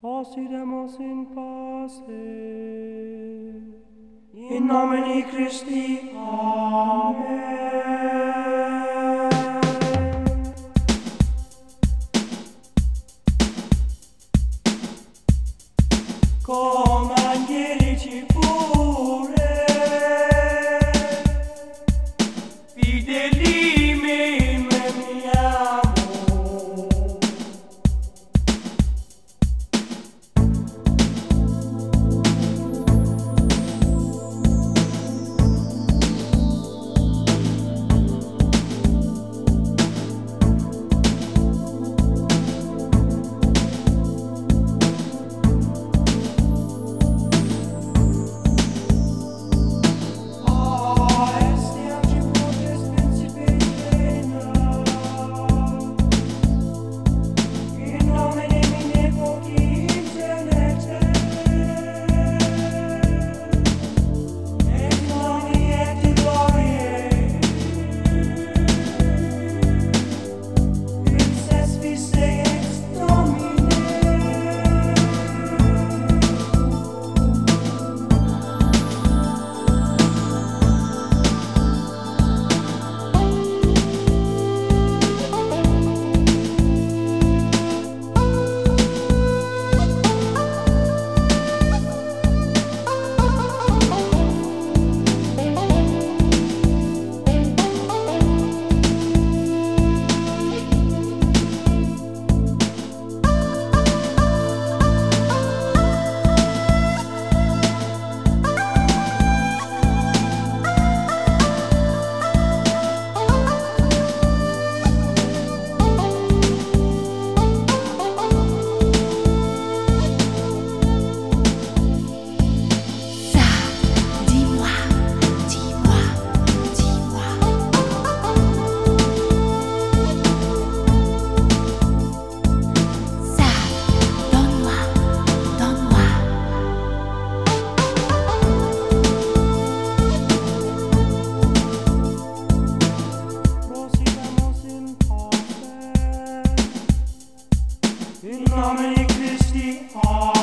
Osidemos in pace. In nomine Christi. Amen. In nomine Christi. Amen.